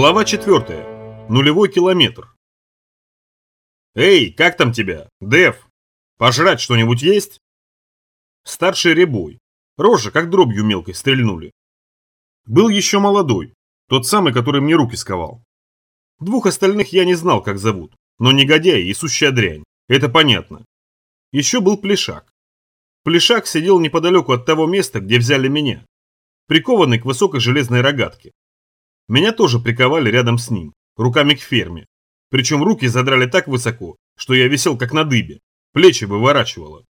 Глава 4. Нулевой километр. «Эй, как там тебя? Дев? Пожрать что-нибудь есть?» Старший ребой. Рожа, как дробью мелкой, стрельнули. Был еще молодой, тот самый, который мне руки сковал. Двух остальных я не знал, как зовут, но негодяи и сущая дрянь, это понятно. Еще был Плешак. Плешак сидел неподалеку от того места, где взяли меня, прикованный к высокой железной рогатке. Меня тоже приковали рядом с ним, руками к ферме. Причем руки задрали так высоко, что я висел как на дыбе, плечи выворачивало.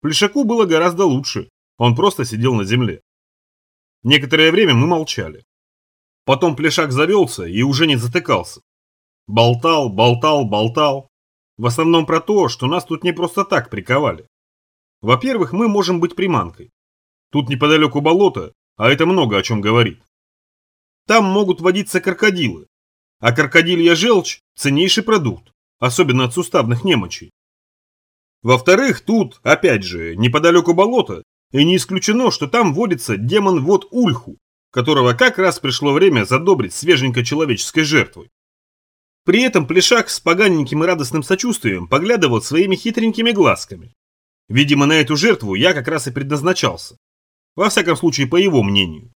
Плешаку было гораздо лучше, он просто сидел на земле. Некоторое время мы молчали. Потом Плешак завелся и уже не затыкался. Болтал, болтал, болтал. В основном про то, что нас тут не просто так приковали. Во-первых, мы можем быть приманкой. Тут неподалеку болото, а это много о чем говорит. Там могут водиться крокодилы. А крокодилья желчь – ценнейший продукт, особенно от суставных немочей. Во-вторых, тут, опять же, неподалеку болото, и не исключено, что там водится демон вод Ульху, которого как раз пришло время задобрить свеженькой человеческой жертвой. При этом Плешак с поганеньким и радостным сочувствием поглядывал своими хитренькими глазками. Видимо, на эту жертву я как раз и предназначался. Во всяком случае, по его мнению.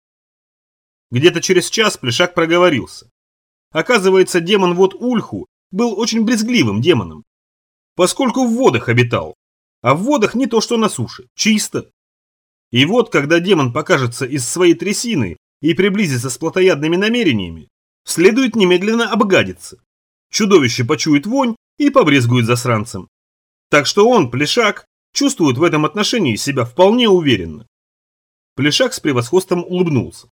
Где-то через час Плешак проговорился. Оказывается, демон вот Ульху был очень брезгливым демоном, поскольку в водах обитал. А в водах не то, что на суше, чисто. И вот, когда демон покажется из своей трясины и приблизится с плотоядными намерениями, следует немедленно обгадиться. Чудовище почует вонь и побрезгует засранцем. Так что он, Плешак, чувствует в этом отношении себя вполне уверенно. Плешак с превосходством улыбнулся.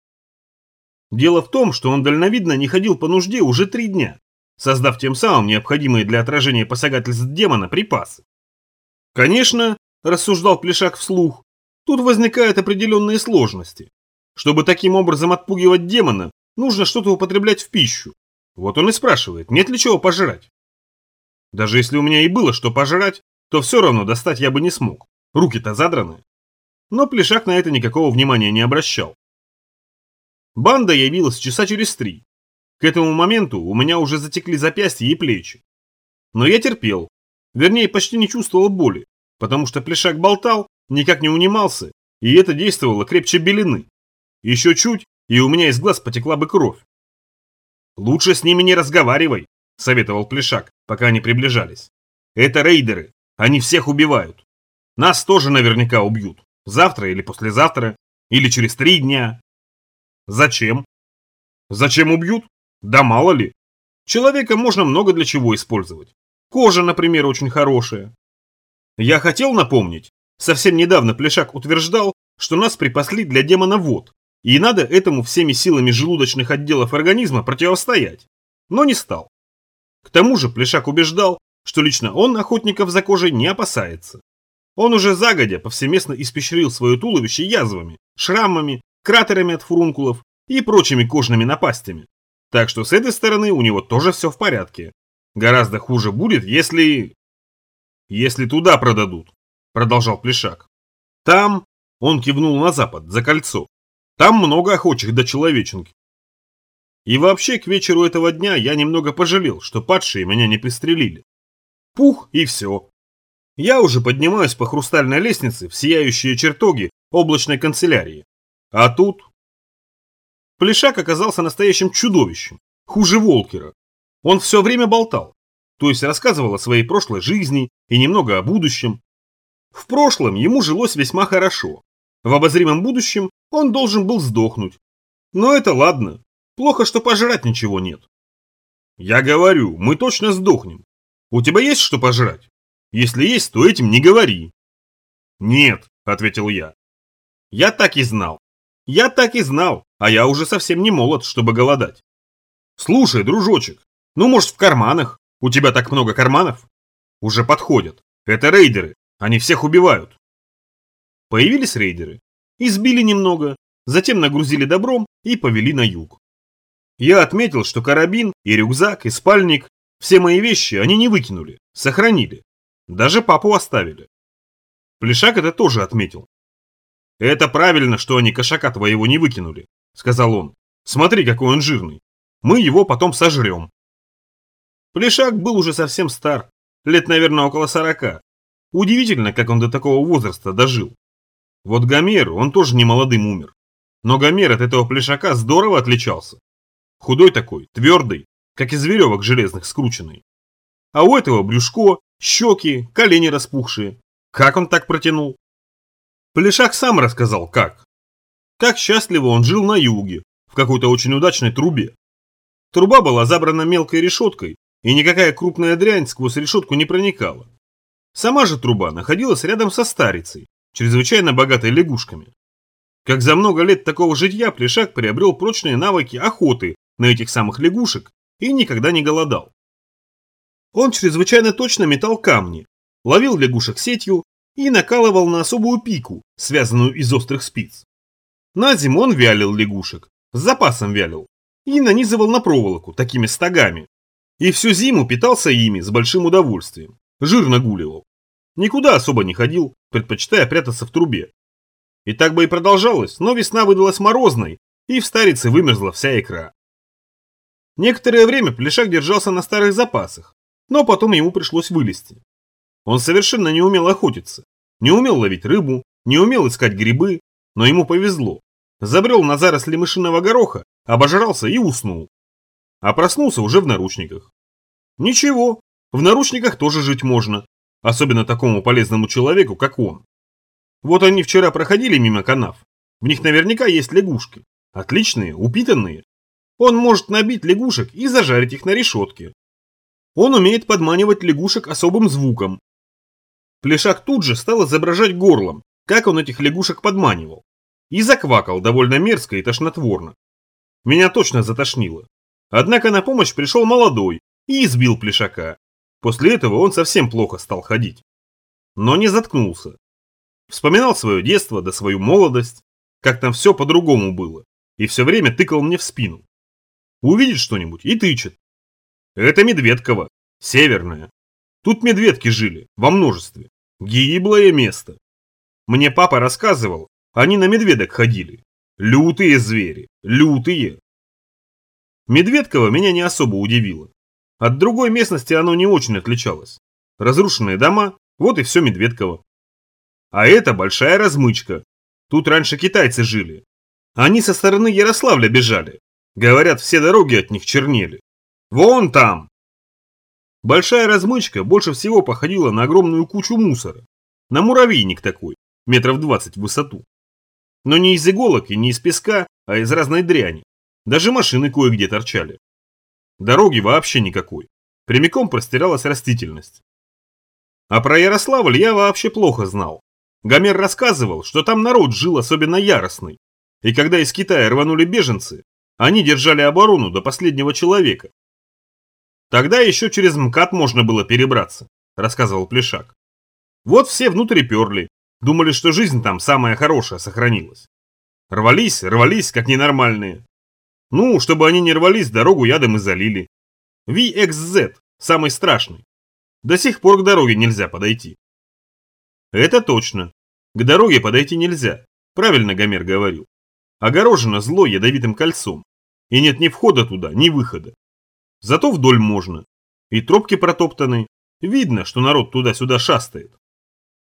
Дело в том, что он дальновидно не ходил по нужде уже три дня, создав тем самым необходимые для отражения посягательств демона припасы. Конечно, рассуждал Плешак вслух, тут возникают определенные сложности. Чтобы таким образом отпугивать демона, нужно что-то употреблять в пищу. Вот он и спрашивает, нет ли чего пожрать. Даже если у меня и было что пожрать, то все равно достать я бы не смог. Руки-то задраны. Но Плешак на это никакого внимания не обращал. Банда явилась часа через три. К этому моменту у меня уже затекли запястья и плечи. Но я терпел. Вернее, почти не чувствовал боли, потому что плешак болтал, никак не унимался, и это действовало крепче белины. Еще чуть, и у меня из глаз потекла бы кровь. «Лучше с ними не разговаривай», – советовал Плешак, пока они приближались. «Это рейдеры, они всех убивают. Нас тоже наверняка убьют. Завтра или послезавтра, или через три дня. Зачем? Зачем убьют? Да мало ли. Человека можно много для чего использовать. Кожа, например, очень хорошая. Я хотел напомнить, совсем недавно Плешак утверждал, что нас припасли для демона вод, и надо этому всеми силами желудочных отделов организма противостоять. Но не стал. К тому же Плешак убеждал, что лично он охотников за кожей не опасается. Он уже загодя повсеместно испещрил свое туловище язвами, шрамами, кратерами от фурункулов и прочими кожными напастями. Так что с этой стороны у него тоже все в порядке. Гораздо хуже будет, если... Если туда продадут, продолжал Плешак. Там, он кивнул на запад, за кольцо. Там много охочих до человеченки. И вообще к вечеру этого дня я немного пожалел, что падшие меня не пристрелили. Пух и все. Я уже поднимаюсь по хрустальной лестнице в сияющие чертоги облачной канцелярии. А тут... Плешак оказался настоящим чудовищем, хуже Волкера. Он все время болтал, то есть рассказывал о своей прошлой жизни и немного о будущем. В прошлом ему жилось весьма хорошо. В обозримом будущем он должен был сдохнуть. Но это ладно. Плохо, что пожрать ничего нет. Я говорю, мы точно сдохнем. У тебя есть что пожрать? Если есть, то этим не говори. Нет, ответил я. Я так и знал. Я так и знал, а я уже совсем не молод, чтобы голодать. Слушай, дружочек, ну может в карманах? У тебя так много карманов? Уже подходят. Это рейдеры, они всех убивают. Появились рейдеры. Избили немного, затем нагрузили добром и повели на юг. Я отметил, что карабин и рюкзак и спальник, все мои вещи они не выкинули, сохранили. Даже папу оставили. Плешак это тоже отметил. «Это правильно, что они кошака твоего не выкинули», — сказал он. «Смотри, какой он жирный. Мы его потом сожрем. Плешак был уже совсем стар, лет, наверное, около сорока. Удивительно, как он до такого возраста дожил. Вот Гомер, он тоже не молодым умер. Но Гомер от этого плешака здорово отличался. Худой такой, твердый, как из веревок железных скрученный. А у этого брюшко, щеки, колени распухшие. Как он так протянул? Плешак сам рассказал, как. Как счастливо он жил на юге, в какой-то очень удачной трубе. Труба была забрана мелкой решеткой, и никакая крупная дрянь сквозь решетку не проникала. Сама же труба находилась рядом со старицей, чрезвычайно богатой лягушками. Как за много лет такого житья Плешак приобрел прочные навыки охоты на этих самых лягушек и никогда не голодал. Он чрезвычайно точно метал камни, ловил лягушек сетью и накалывал на особую пику, связанную из острых спиц. На зиму он вялил лягушек, с запасом вялил, и нанизывал на проволоку такими стогами. И всю зиму питался ими с большим удовольствием, жир нагуливал. Никуда особо не ходил, предпочитая прятаться в трубе. И так бы и продолжалось, но весна выдалась морозной, и в старице вымерзла вся икра. Некоторое время Плешак держался на старых запасах, но потом ему пришлось вылезти. Он совершенно не умел охотиться, не умел ловить рыбу, не умел искать грибы, но ему повезло. Забрел на заросли мышиного гороха, обожрался и уснул. А проснулся уже в наручниках. Ничего, в наручниках тоже жить можно, особенно такому полезному человеку, как он. Вот они вчера проходили мимо канав, в них наверняка есть лягушки, отличные, упитанные. Он может набить лягушек и зажарить их на решетке. Он умеет подманивать лягушек особым звуком. Плешак тут же стал изображать горлом, как он этих лягушек подманивал. И заквакал довольно мерзко и тошнотворно. Меня точно затошнило. Однако на помощь пришел молодой и избил Плешака. После этого он совсем плохо стал ходить. Но не заткнулся. Вспоминал свое детство да свою молодость, как там все по-другому было, и все время тыкал мне в спину. Увидит что-нибудь и тычет, это Медведково, северная. Тут медведки жили, во множестве. Гиблое место. Мне папа рассказывал, они на медведок ходили. Лютые звери, лютые. Медведково меня не особо удивило. От другой местности оно не очень отличалось. Разрушенные дома, вот и все Медведково. А это большая размычка. Тут раньше китайцы жили. Они со стороны Ярославля бежали. Говорят, все дороги от них чернели. Вон там!» Большая размычка больше всего походила на огромную кучу мусора. На муравейник такой, метров двадцать в высоту. Но не из иголок и не из песка, а из разной дряни. Даже машины кое-где торчали. Дороги вообще никакой. Прямиком простиралась растительность. А про Ярославль я вообще плохо знал. Гомер рассказывал, что там народ жил особенно яростный. И когда из Китая рванули беженцы, они держали оборону до последнего человека, Тогда еще через МКАД можно было перебраться, рассказывал Плешак. Вот все внутрь перли, думали, что жизнь там самая хорошая сохранилась. Рвались, рвались, как ненормальные. Ну, чтобы они не рвались, дорогу ядом и залили. VXZ, самый страшный. До сих пор к дороге нельзя подойти. Это точно. К дороге подойти нельзя, правильно Гомер говорил. Огорожено зло ядовитым кольцом. И нет ни входа туда, ни выхода. Зато вдоль можно. И тропки протоптаны. Видно, что народ туда-сюда шастает.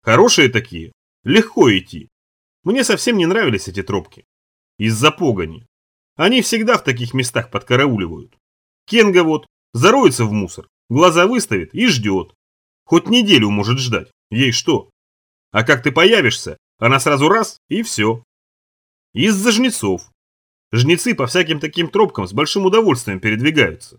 Хорошие такие. Легко идти. Мне совсем не нравились эти тропки. Из-за погони. Они всегда в таких местах подкарауливают. Кенга вот зароется в мусор, глаза выставит и ждет. Хоть неделю может ждать, ей что. А как ты появишься, она сразу раз и все. Из-за жнецов. Жнецы по всяким таким тропкам с большим удовольствием передвигаются.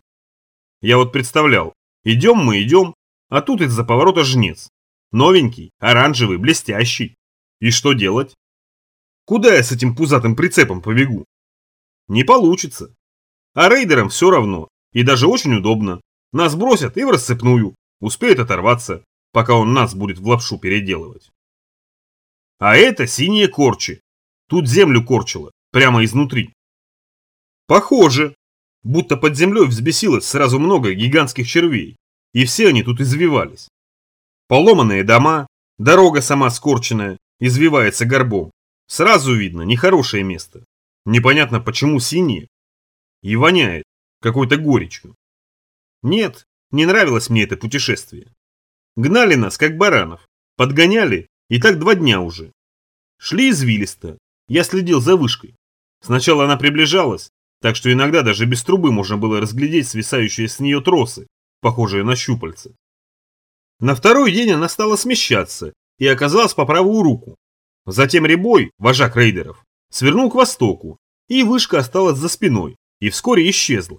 Я вот представлял, идем мы идем, а тут из-за поворота жнец. Новенький, оранжевый, блестящий. И что делать? Куда я с этим пузатым прицепом побегу? Не получится. А рейдерам все равно, и даже очень удобно. Нас бросят и в рассыпную, успеют оторваться, пока он нас будет в лапшу переделывать. А это синие корчи. Тут землю корчило, прямо изнутри. Похоже, Будто под землей взбесилось сразу много гигантских червей, и все они тут извивались. Поломанные дома, дорога сама скорченная, извивается горбом. Сразу видно, нехорошее место. Непонятно, почему синие. И воняет. какой-то горечью. Нет, не нравилось мне это путешествие. Гнали нас, как баранов, подгоняли, и так два дня уже. Шли извилисто, я следил за вышкой. Сначала она приближалась, так что иногда даже без трубы можно было разглядеть свисающие с нее тросы, похожие на щупальца. На второй день она стала смещаться и оказалась по правую руку. Затем Рябой, вожак рейдеров, свернул к востоку, и вышка осталась за спиной и вскоре исчезла.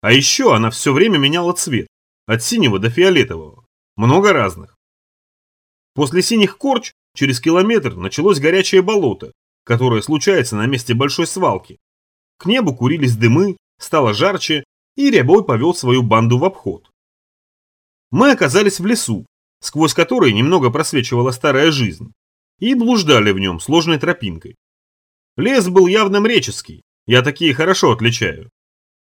А еще она все время меняла цвет, от синего до фиолетового, много разных. После синих корч через километр началось горячее болото, которое случается на месте большой свалки. К небу курились дымы, стало жарче, и Рябой повел свою банду в обход. Мы оказались в лесу, сквозь который немного просвечивала старая жизнь, и блуждали в нем сложной тропинкой. Лес был явно мреческий, я такие хорошо отличаю.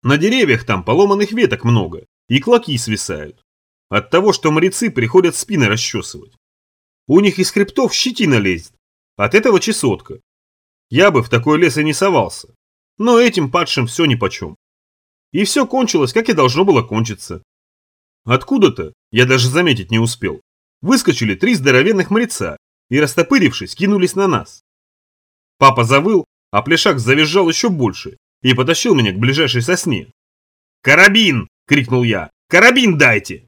На деревьях там поломанных веток много, и клоки свисают. От того, что морецы приходят спины расчесывать. У них из хребтов щетина лезет, от этого чесотка. Я бы в такой лес и не совался, но этим падшим все нипочем. И все кончилось, как и должно было кончиться. Откуда-то, я даже заметить не успел, выскочили три здоровенных мореца и, растопырившись, кинулись на нас. Папа завыл, а Плешак завизжал еще больше и потащил меня к ближайшей сосне. «Карабин!» – крикнул я. «Карабин дайте!»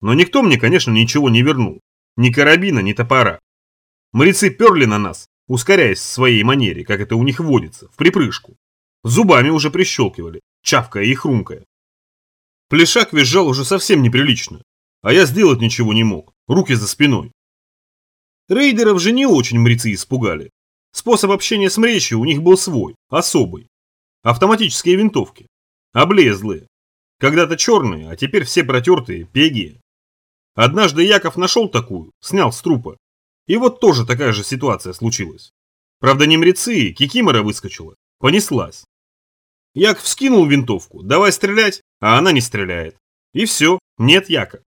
Но никто мне, конечно, ничего не вернул. Ни карабина, ни топора. Моряцы перли на нас, ускоряясь в своей манере, как это у них водится, в припрыжку. Зубами уже прищелкивали, чавкая и хрумкая. Плешак визжал уже совсем неприлично, а я сделать ничего не мог, руки за спиной. Рейдеров же не очень мрецы испугали. Способ общения с мречью у них был свой, особый. Автоматические винтовки. Облезлые. Когда-то черные, а теперь все протертые, пеги. Однажды Яков нашел такую, снял с трупа. И вот тоже такая же ситуация случилась. Правда не мрецы, кикимора выскочила, понеслась. Яков скинул винтовку, давай стрелять, а она не стреляет. И все, нет Яка.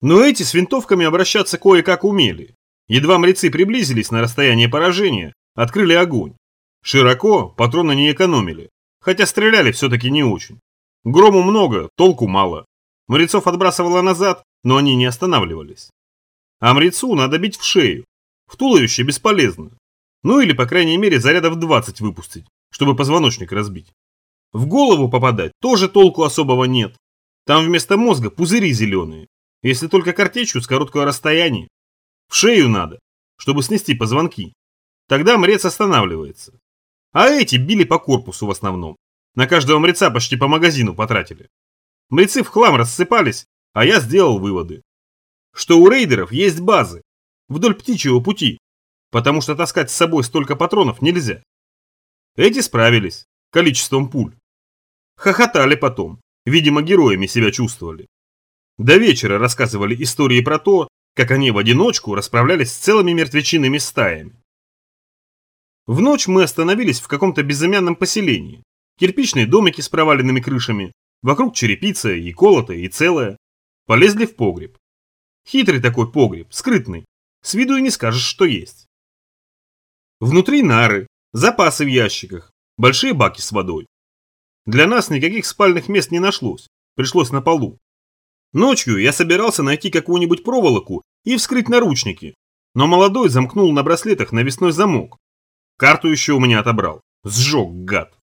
Но эти с винтовками обращаться кое-как умели. Едва мрецы приблизились на расстояние поражения, открыли огонь. Широко, патроны не экономили, хотя стреляли все-таки не очень. Грому много, толку мало. Морецов отбрасывало назад, но они не останавливались. А мрецу надо бить в шею. В туловище бесполезно. Ну или, по крайней мере, зарядов 20 выпустить, чтобы позвоночник разбить. В голову попадать тоже толку особого нет. Там вместо мозга пузыри зеленые, если только картечью с короткого расстояния. В шею надо, чтобы снести позвонки. Тогда мрец останавливается. А эти били по корпусу в основном. На каждого мреца почти по магазину потратили. Мрецы в хлам рассыпались, а я сделал выводы. Что у рейдеров есть базы вдоль птичьего пути, потому что таскать с собой столько патронов нельзя. Эти справились, количеством пуль. Хохотали потом, видимо героями себя чувствовали. До вечера рассказывали истории про то, как они в одиночку расправлялись с целыми мертвечинными стаями. В ночь мы остановились в каком-то безымянном поселении. Кирпичные домики с проваленными крышами, вокруг черепица и колотая, и целая. Полезли в погреб. Хитрый такой погреб, скрытный. С виду и не скажешь, что есть. Внутри нары, запасы в ящиках, большие баки с водой. Для нас никаких спальных мест не нашлось, пришлось на полу. Ночью я собирался найти какую-нибудь проволоку и вскрыть наручники, но молодой замкнул на браслетах навесной замок. Карту еще у меня отобрал. Сжег, гад.